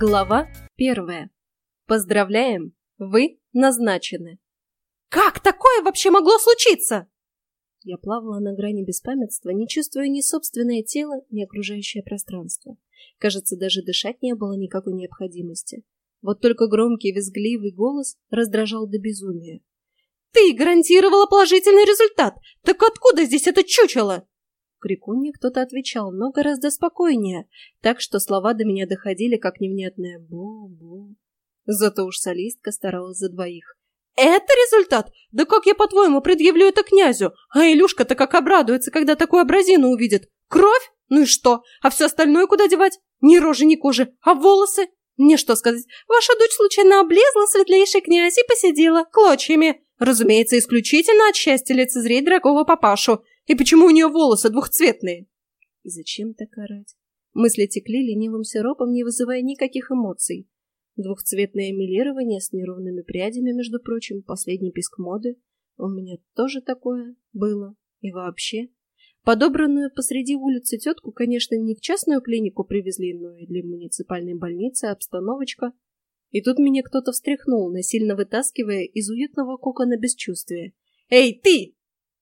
Глава первая. Поздравляем, вы назначены. Как такое вообще могло случиться? Я плавала на грани беспамятства, не чувствуя ни собственное тело, ни окружающее пространство. Кажется, даже дышать не было никакой необходимости. Вот только громкий визгливый голос раздражал до безумия. «Ты гарантировала положительный результат! Так откуда здесь это чучело?» Крикунье кто-то отвечал, но гораздо спокойнее, так что слова до меня доходили как невнятное «бу-бу». Зато уж солистка старалась за двоих. «Это результат? Да как я, по-твоему, предъявлю это князю? А Илюшка-то как обрадуется, когда такую образину увидит. Кровь? Ну и что? А все остальное куда девать? Ни рожи, ни кожи. А волосы? Мне что сказать? Ваша дочь случайно облезла, светлейший князь, и посидела клочьями. Разумеется, исключительно от счастья лицезреть дорогого папашу. И почему у нее волосы двухцветные? И зачем так орать? Мысли текли ленивым сиропом, не вызывая никаких эмоций. Двухцветное милирование с неровными прядями, между прочим, последний писк моды. У меня тоже такое было. И вообще. Подобранную посреди улицы тетку, конечно, не в частную клинику привезли, но и для муниципальной больницы обстановочка. И тут меня кто-то встряхнул, насильно вытаскивая из уютного кокона бесчувствия. «Эй, ты!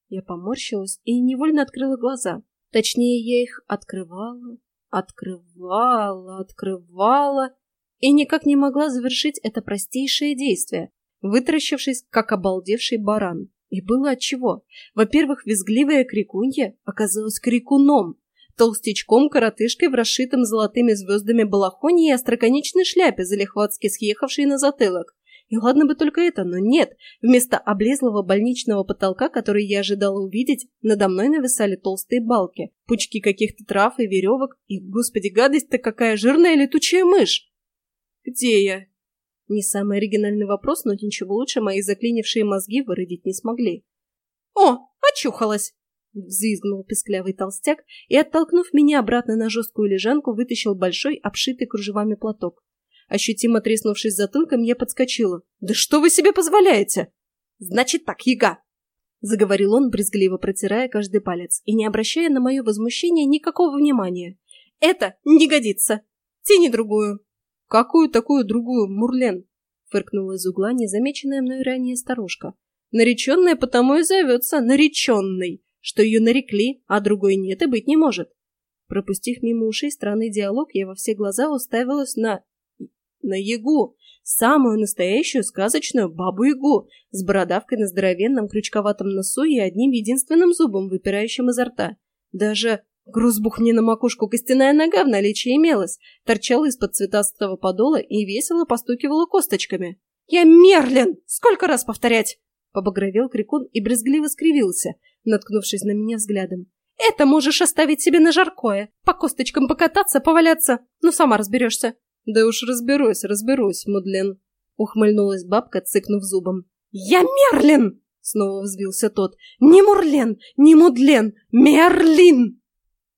Я поморщилась и невольно открыла глаза. Точнее, я их открывала, открывала, открывала и никак не могла завершить это простейшее действие, вытаращившись, как обалдевший баран. И было отчего. Во-первых, визгливая крикунья оказалась крикуном, толстячком-коротышкой в расшитом золотыми звездами балахоне и остроконечной шляпе, залихватски съехавшей на затылок. И ладно бы только это, но нет. Вместо облезлого больничного потолка, который я ожидала увидеть, надо мной нависали толстые балки, пучки каких-то трав и веревок, и, господи, гадость-то какая жирная летучая мышь! Где я? Не самый оригинальный вопрос, но ничего лучше мои заклинившие мозги выродить не смогли. «О, очухалась!» Взвизгнул песклявый толстяк и, оттолкнув меня обратно на жесткую лежанку, вытащил большой, обшитый кружевами платок. Ощутимо треснувшись затылком, я подскочила. «Да что вы себе позволяете?» «Значит так, яга!» Заговорил он, брезгливо протирая каждый палец и не обращая на мое возмущение никакого внимания. «Это не годится! Тяни другую!» «Какую такую другую, Мурлен?» Фыркнула из угла незамеченная мной ранее старушка. «Нареченная потому и зовется нареченной, что ее нарекли, а другой нет и быть не может». Пропустив мимо ушей странный диалог, я во все глаза уставилась на на Ягу, самую настоящую сказочную бабу-ягу, с бородавкой на здоровенном крючковатом носу и одним единственным зубом, выпирающим изо рта. Даже грузбух мне на макушку костяная нога в наличии имелась, торчала из-под цветастого подола и весело постукивала косточками. «Я Мерлин! Сколько раз повторять?» Побагровел крикун и брезгливо скривился, наткнувшись на меня взглядом. «Это можешь оставить себе на жаркое, по косточкам покататься, поваляться, ну сама разберешься. «Да уж разберусь, разберусь, Мудлен», — ухмыльнулась бабка, цыкнув зубом. «Я Мерлин!» — снова взвился тот. «Не Мурлен, не Мудлен, Мерлин!»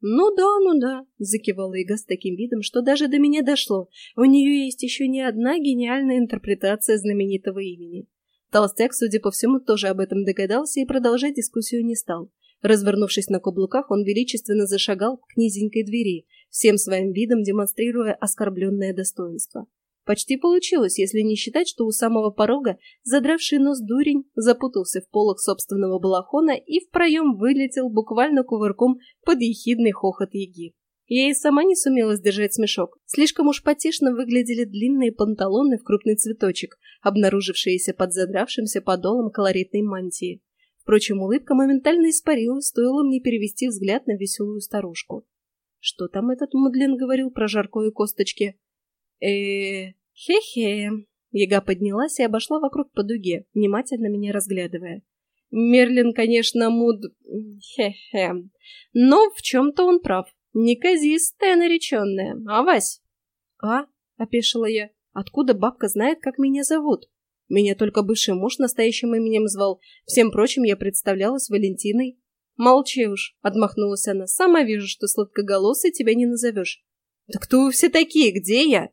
«Ну да, ну да», — закивала Ига с таким видом, что даже до меня дошло. У нее есть еще не одна гениальная интерпретация знаменитого имени. Толстяк, судя по всему, тоже об этом догадался и продолжать дискуссию не стал. Развернувшись на каблуках, он величественно зашагал к низенькой двери, всем своим видом демонстрируя оскорбленное достоинство. Почти получилось, если не считать, что у самого порога задравший нос дурень запутался в полах собственного балахона и в проем вылетел буквально кувырком под ехидный хохот яги. Я и сама не сумела сдержать смешок. Слишком уж потешно выглядели длинные панталоны в крупный цветочек, обнаружившиеся под задравшимся подолом колоритной мантии. Впрочем, улыбка моментально испарилась, стоило мне перевести взгляд на веселую старушку. Что там этот Мудлин говорил про жаркое косточки? э хе-хе. Яга поднялась и обошла вокруг по дуге, внимательно меня разглядывая. Мерлин, конечно, муд... Хе-хе. Но в чем-то он прав. Неказистая нареченная. А, Вась? А? — опешила я. Откуда бабка знает, как меня зовут? Меня только бывший муж настоящим именем звал. Всем прочим я представлялась Валентиной. Молчи уж, отмахнулась она. Сама вижу, что сладкоголосой тебя не назовешь. Да кто вы все такие? Где я?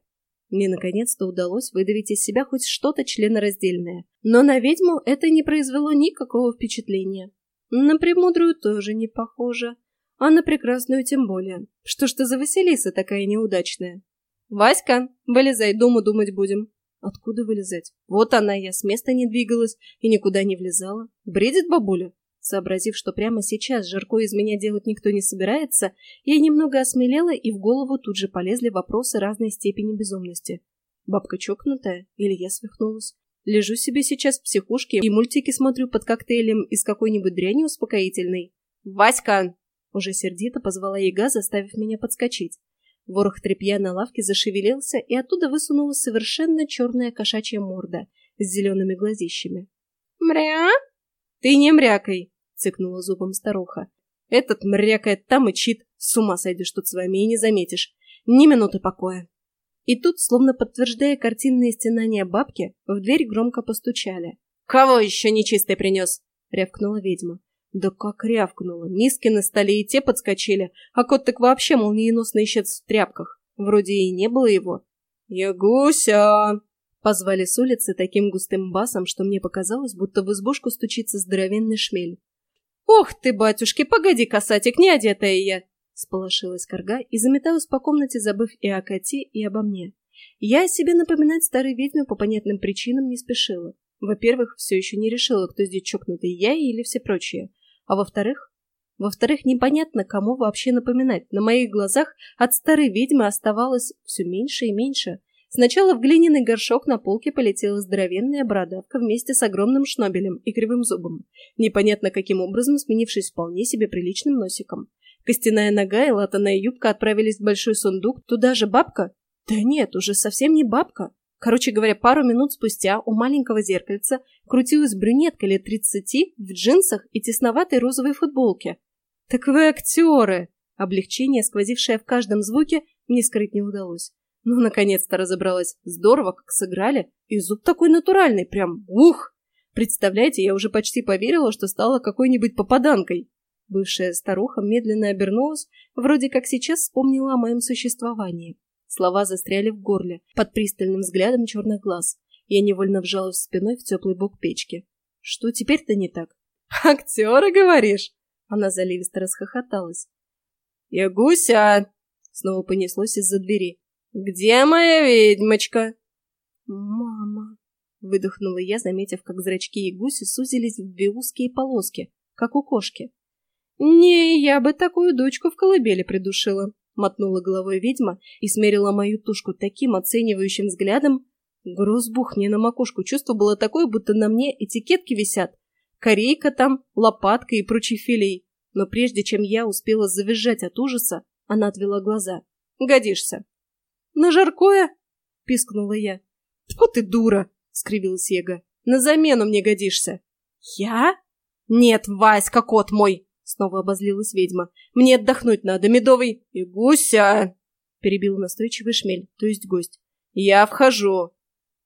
Мне наконец-то удалось выдавить из себя хоть что-то членораздельное. Но на ведьму это не произвело никакого впечатления. На премудрую тоже не похоже. А на прекрасную тем более. Что ж ты за Василиса такая неудачная? «Васька, вылезай, дома думать будем». Откуда вылезать? Вот она, я с места не двигалась и никуда не влезала. Бредит бабуля? Сообразив, что прямо сейчас Жарко из меня делать никто не собирается, я немного осмелела, и в голову тут же полезли вопросы разной степени безумности. Бабка чокнутая? Или я свихнулась? Лежу себе сейчас в психушке и мультики смотрю под коктейлем из какой-нибудь дряни успокоительной. «Васька!» Уже сердито позвала яга, заставив меня подскочить. Ворох тряпья на лавке зашевелился, и оттуда высунулась совершенно черная кошачья морда с зелеными глазищами. «Мря?» «Ты не мрякай!» — цыкнула зубом старуха. «Этот мрякает там и чит. С ума сойдешь тут с вами и не заметишь. Ни минуты покоя!» И тут, словно подтверждая картинные стенания бабки, в дверь громко постучали. «Кого еще нечистый принес?» — рявкнула ведьма. Да как рявкнула. Миски на столе и те подскочили, а кот так вообще молниеносно исчез в тряпках. Вроде и не было его. «Ягуся!» Позвали с улицы таким густым басом, что мне показалось, будто в избушку стучится здоровенный шмель. «Ох ты, батюшки, погоди, касатик, не одетая я!» Сполошилась корга и заметалась по комнате, забыв и о коте, и обо мне. Я о себе напоминать старой ведьме по понятным причинам не спешила. Во-первых, все еще не решила, кто здесь чокнутый, я или все прочие. А во-вторых? Во-вторых, непонятно, кому вообще напоминать. На моих глазах от старой ведьмы оставалось все меньше и меньше. Сначала в глиняный горшок на полке полетела здоровенная бородавка вместе с огромным шнобелем и кривым зубом, непонятно каким образом сменившись вполне себе приличным носиком. Костяная нога и латаная юбка отправились в большой сундук, туда же бабка? Да нет, уже совсем не бабка. Короче говоря, пару минут спустя у маленького зеркальца крутилась брюнетка лет тридцати в джинсах и тесноватой розовой футболке. «Так вы актеры!» Облегчение, сквозившее в каждом звуке, мне скрыть не удалось. Ну, наконец-то разобралась. Здорово, как сыграли. И зуб такой натуральный, прям ух! Представляете, я уже почти поверила, что стала какой-нибудь попаданкой. Бывшая старуха медленно обернулась, вроде как сейчас вспомнила о моем существовании. Слова застряли в горле, под пристальным взглядом черных глаз. Я невольно вжалась спиной в теплый бок печки. Что теперь-то не так? «Актеры, говоришь?» Она заливисто расхохоталась. «Я гуся!» Снова понеслось из-за двери. «Где моя ведьмочка?» «Мама!» Выдохнула я, заметив, как зрачки и гуси сузились в две узкие полоски, как у кошки. «Не, я бы такую дочку в колыбели придушила», мотнула головой ведьма и смерила мою тушку таким оценивающим взглядом. Грозбух мне на макушку. Чувство было такое, будто на мне этикетки висят. Корейка там, лопатка и прочий филей. Но прежде чем я успела завизжать от ужаса, она отвела глаза. «Годишься». «На жаркое?» — пискнула я. «Тьфу ты, дура!» — скривилась Ега. «На замену мне годишься». «Я?» «Нет, Васька, кот мой!» Снова обозлилась ведьма. «Мне отдохнуть надо, медовый...» «И гуся!» Перебил настойчивый шмель, то есть гость. «Я вхожу!»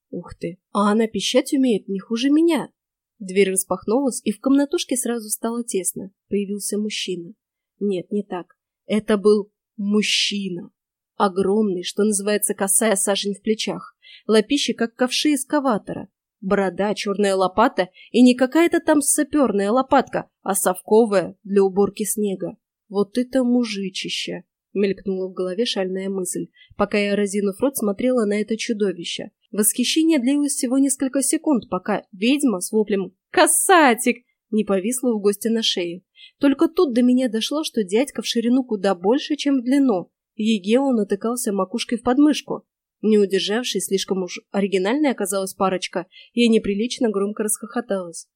Ух ты, а она пищать умеет не хуже меня. Дверь распахнулась, и в комнатушке сразу стало тесно. Появился мужчина. Нет, не так. Это был мужчина. Огромный, что называется, косая сажень в плечах. Лапищи, как ковши эскаватора. Борода, черная лопата и не какая-то там саперная лопатка, а совковая для уборки снега. Вот это мужичище! Мелькнула в голове шальная мысль, пока я, разинув рот, смотрела на это чудовище. Восхищение длилось всего несколько секунд, пока ведьма с воплем «Касатик!» не повисла у гостя на шее. Только тут до меня дошло, что дядька в ширину куда больше, чем в длину. Еге он натыкался макушкой в подмышку. Не удержавшись, слишком уж оригинальной оказалась парочка, я неприлично громко расхохоталась.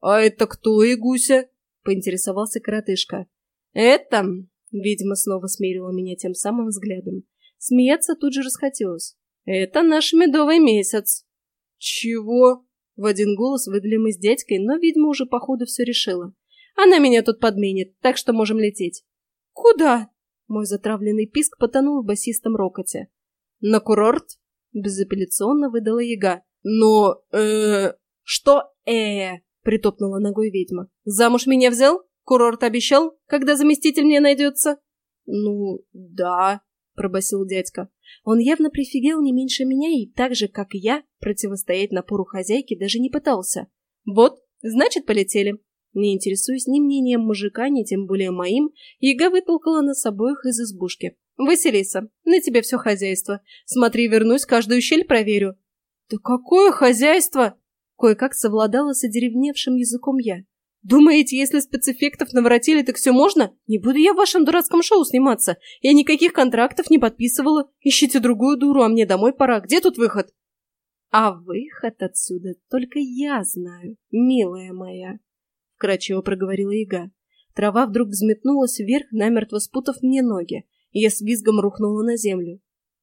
«А это кто и гуся?» — поинтересовался коротышка. «Это...» — видимо, снова смерила меня тем самым взглядом. Смеяться тут же расхотелось. «Это наш медовый месяц». «Чего?» — в один голос выдали мы с дядькой, но, видимо, уже походу все решила. «Она меня тут подменит, так что можем лететь». «Куда?» Мой затравленный писк потонул в басистом рокоте. «На курорт?» — безапелляционно выдала яга. «Но... э «Что э притопнула ногой ведьма. «Замуж меня взял? Курорт обещал? Когда заместитель мне найдется?» «Ну, да», — пробасил дядька. Он явно прифигел не меньше меня и так же, как и я, противостоять напору хозяйки даже не пытался. «Вот, значит, полетели». Не интересуясь ни мнением мужика, ни тем более моим, Яга вытолкала нас обоих из избушки. «Василиса, на тебе все хозяйство. Смотри, вернусь, каждую щель проверю». «Да какое хозяйство?» Кое-как совладала с одеревневшим языком я. «Думаете, если спецэффектов наворотили, так все можно? Не буду я в вашем дурацком шоу сниматься. Я никаких контрактов не подписывала. Ищите другую дуру, а мне домой пора. Где тут выход?» «А выход отсюда только я знаю, милая моя», — вкрадчиво проговорила Ига. Трава вдруг взметнулась вверх, намертво спутав мне ноги, и я с визгом рухнула на землю.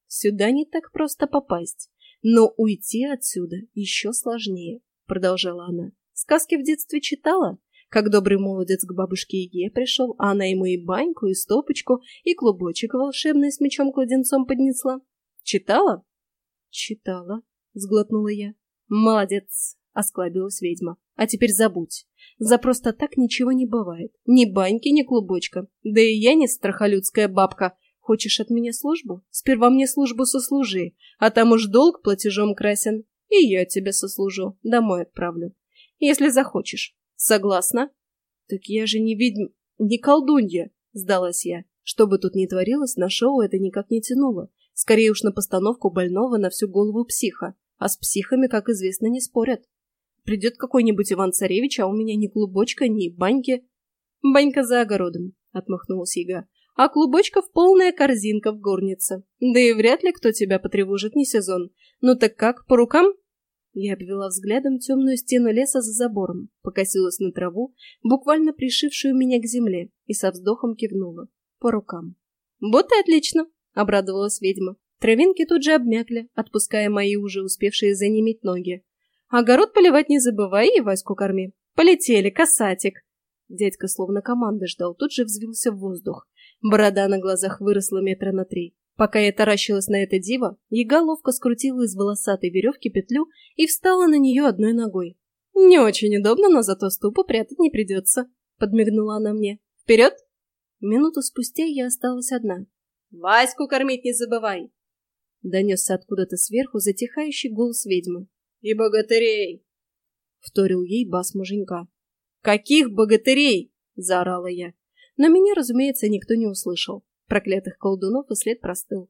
Сюда не так просто попасть, но уйти отсюда еще сложнее, — продолжала она. Сказки в детстве читала? Как добрый молодец к бабушке Еге пришел, а она ему и баньку, и стопочку, и клубочек волшебный с мечом-кладенцом поднесла. Читала? Читала, сглотнула я. Молодец, осклабилась ведьма. А теперь забудь. За просто так ничего не бывает. Ни баньки, ни клубочка. Да и я не страхолюдская бабка. Хочешь от меня службу? Сперва мне службу сослужи, а там уж долг платежом красен. И я тебе сослужу, домой отправлю. Если захочешь. Согласна? Так я же не ведьм... не колдунья, сдалась я. Что бы тут ни творилось, на шоу это никак не тянуло. Скорее уж на постановку больного на всю голову психа. А с психами, как известно, не спорят. Придет какой-нибудь Иван-Царевич, а у меня ни клубочка, ни баньки. Банька за огородом, отмахнулась Яга. А клубочков полная корзинка в горнице. Да и вряд ли кто тебя потревожит, не сезон. Ну так как, по рукам? Я обвела взглядом темную стену леса за забором, покосилась на траву, буквально пришившую меня к земле, и со вздохом кивнула. По рукам. «Вот и отлично!» — обрадовалась ведьма. Травинки тут же обмякли, отпуская мои уже успевшие занеметь ноги. «Огород поливать не забывай и Ваську корми. Полетели, касатик!» Дядька словно команды ждал, тут же взвился в воздух. Борода на глазах выросла метра на три. Пока я таращилась на это диво, яга ловко скрутила из волосатой веревки петлю и встала на нее одной ногой. «Не очень удобно, но зато ступу прятать не придется», — подмигнула она мне. «Вперед!» Минуту спустя я осталась одна. «Ваську кормить не забывай!» Донесся откуда-то сверху затихающий голос ведьмы. «И богатырей!» — вторил ей бас муженька. «Каких богатырей?» — заорала я. Но меня, разумеется, никто не услышал. Проклятых колдунов и след простыл.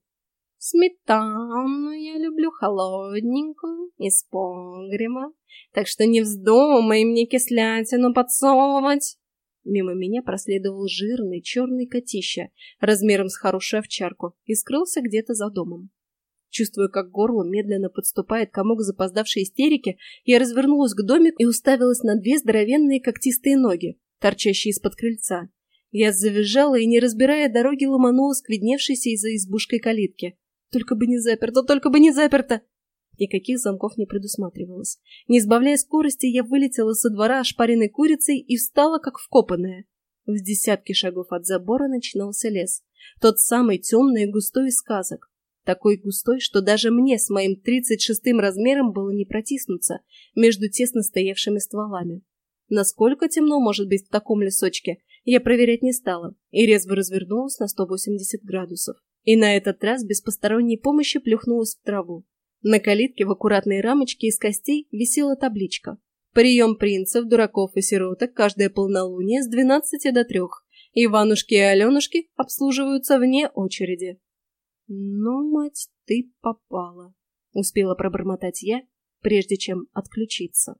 Сметану я люблю холодненькую, из погреба, так что не вздумай мне кислятину подсовывать. Мимо меня проследовал жирный черный котища размером с хорошую овчарку и скрылся где-то за домом. Чувствуя, как горло медленно подступает комок запоздавшей истерики, я развернулась к домику и уставилась на две здоровенные когтистые ноги, торчащие из-под крыльца. Я завизжала и, не разбирая дороги, ломанулась к видневшейся из-за избушкой калитки. Только бы не заперто, только бы не заперто! Никаких замков не предусматривалось. Не сбавляя скорости, я вылетела со двора ошпаренной курицей и встала, как вкопанная. В десятке шагов от забора начинался лес. Тот самый темный и густой из сказок. Такой густой, что даже мне с моим тридцать шестым размером было не протиснуться между тесно стоявшими стволами. Насколько темно может быть в таком лесочке, я проверять не стала и резво развернулась на 180 градусов. И на этот раз без посторонней помощи плюхнулась в траву. На калитке в аккуратной рамочке из костей висела табличка. Прием принцев, дураков и сироток каждое полнолуние с 12 до 3. Иванушки и Аленушки обслуживаются вне очереди. «Ну, мать, ты попала», — успела пробормотать я, прежде чем отключиться.